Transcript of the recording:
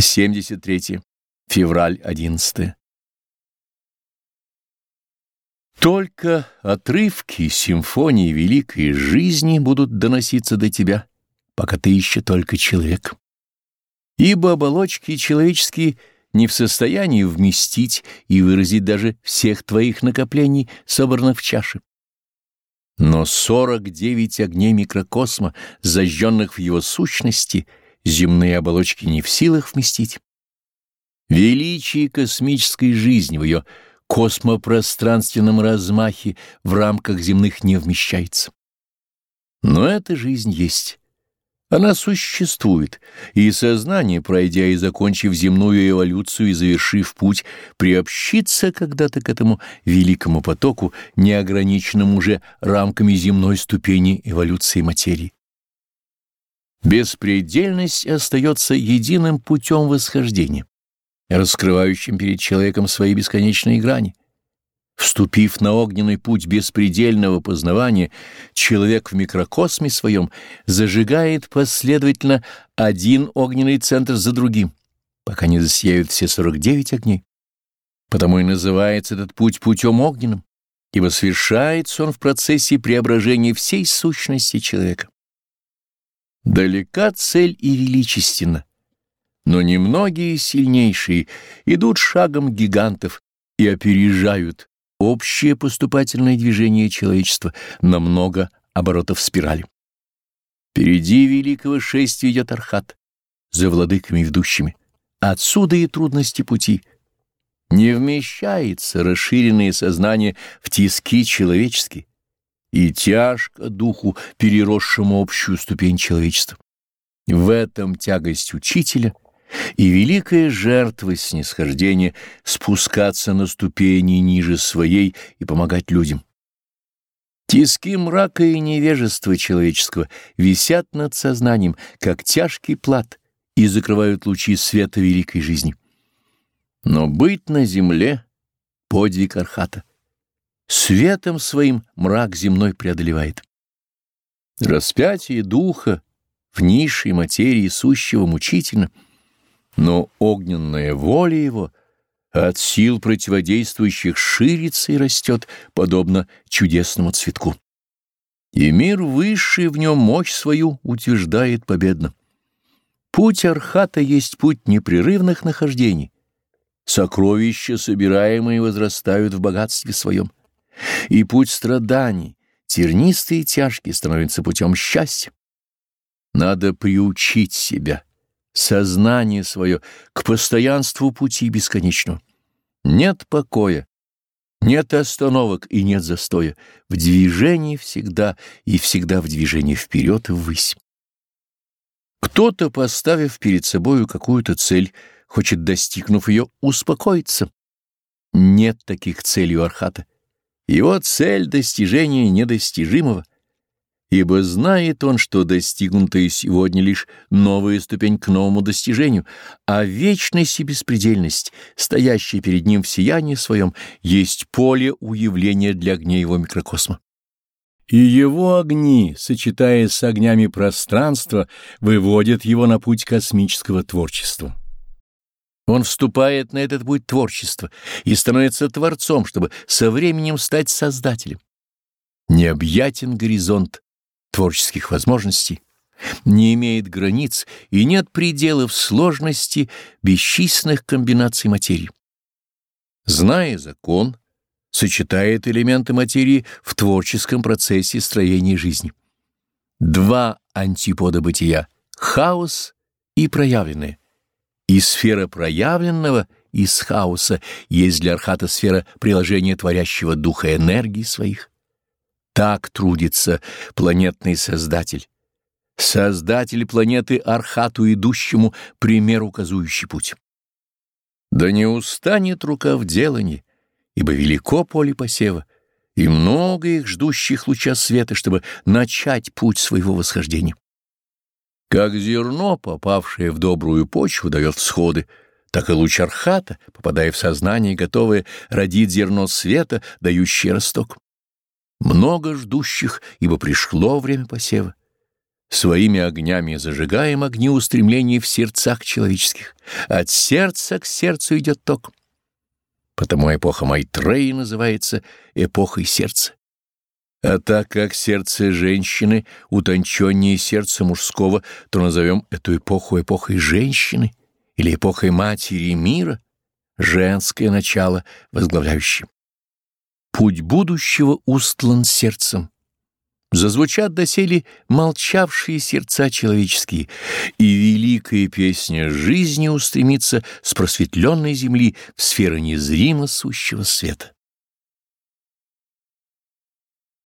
73. Февраль 11. Только отрывки симфонии великой жизни будут доноситься до тебя, пока ты еще только человек. Ибо оболочки человеческие не в состоянии вместить и выразить даже всех твоих накоплений, собранных в чаше. Но сорок девять огней микрокосма, зажженных в его сущности — земные оболочки не в силах вместить. Величие космической жизни в ее космопространственном размахе в рамках земных не вмещается. Но эта жизнь есть. Она существует, и сознание, пройдя и закончив земную эволюцию и завершив путь, приобщится когда-то к этому великому потоку, неограниченному уже рамками земной ступени эволюции материи. Беспредельность остается единым путем восхождения, раскрывающим перед человеком свои бесконечные грани. Вступив на огненный путь беспредельного познавания, человек в микрокосме своем зажигает последовательно один огненный центр за другим, пока не засияют все 49 огней. Потому и называется этот путь путем огненным, ибо совершается он в процессе преображения всей сущности человека. Далека цель и величественна, но немногие сильнейшие идут шагом гигантов и опережают общее поступательное движение человечества на много оборотов спирали. Впереди великого шествия идет Архат, за владыками ведущими. Отсюда и трудности пути. Не вмещается расширенное сознание в тиски человеческие и тяжко духу, переросшему общую ступень человечества. В этом тягость учителя и великая жертва снисхождения спускаться на ступени ниже своей и помогать людям. Тиски мрака и невежества человеческого висят над сознанием, как тяжкий плат, и закрывают лучи света великой жизни. Но быть на земле — подвиг Архата. Светом своим мрак земной преодолевает. Распятие духа в низшей материи сущего мучительно, но огненная воля его от сил противодействующих ширится и растет, подобно чудесному цветку. И мир высший в нем мощь свою утверждает победно. Путь Архата есть путь непрерывных нахождений. Сокровища, собираемые, возрастают в богатстве своем и путь страданий, тернистый и тяжкий, становится путем счастья. Надо приучить себя, сознание свое, к постоянству пути бесконечного. Нет покоя, нет остановок и нет застоя. В движении всегда и всегда в движении вперед и ввысь. Кто-то, поставив перед собою какую-то цель, хочет, достигнув ее, успокоиться. Нет таких целей у Архата. Его цель — достижение недостижимого, ибо знает он, что достигнутая сегодня лишь новая ступень к новому достижению, а вечность и беспредельность, стоящая перед ним в сиянии своем, есть поле уявления для огней его микрокосма. И его огни, сочетаясь с огнями пространства, выводят его на путь космического творчества. Он вступает на этот путь творчества и становится творцом, чтобы со временем стать создателем. Необъятен горизонт творческих возможностей, не имеет границ и нет пределов сложности бесчисленных комбинаций материи. Зная закон, сочетает элементы материи в творческом процессе строения жизни. Два антипода бытия — хаос и проявленное — и сфера проявленного из хаоса есть для Архата сфера приложения творящего духа энергии своих. Так трудится планетный Создатель. Создатель планеты Архату, идущему пример указующий путь. Да не устанет рука в делании, ибо велико поле посева, и много их ждущих луча света, чтобы начать путь своего восхождения. Как зерно, попавшее в добрую почву, дает всходы, так и луч архата, попадая в сознание, готовое родить зерно света, дающее росток. Много ждущих, ибо пришло время посева. Своими огнями зажигаем огни устремлений в сердцах человеческих. От сердца к сердцу идет ток. Потому эпоха Майтреи называется эпохой сердца. А так как сердце женщины утонченнее сердца мужского, то назовем эту эпоху эпохой женщины или эпохой матери мира, женское начало возглавляющее. Путь будущего устлан сердцем. Зазвучат доселе молчавшие сердца человеческие, и великая песня жизни устремится с просветленной земли в сферы незримо сущего света.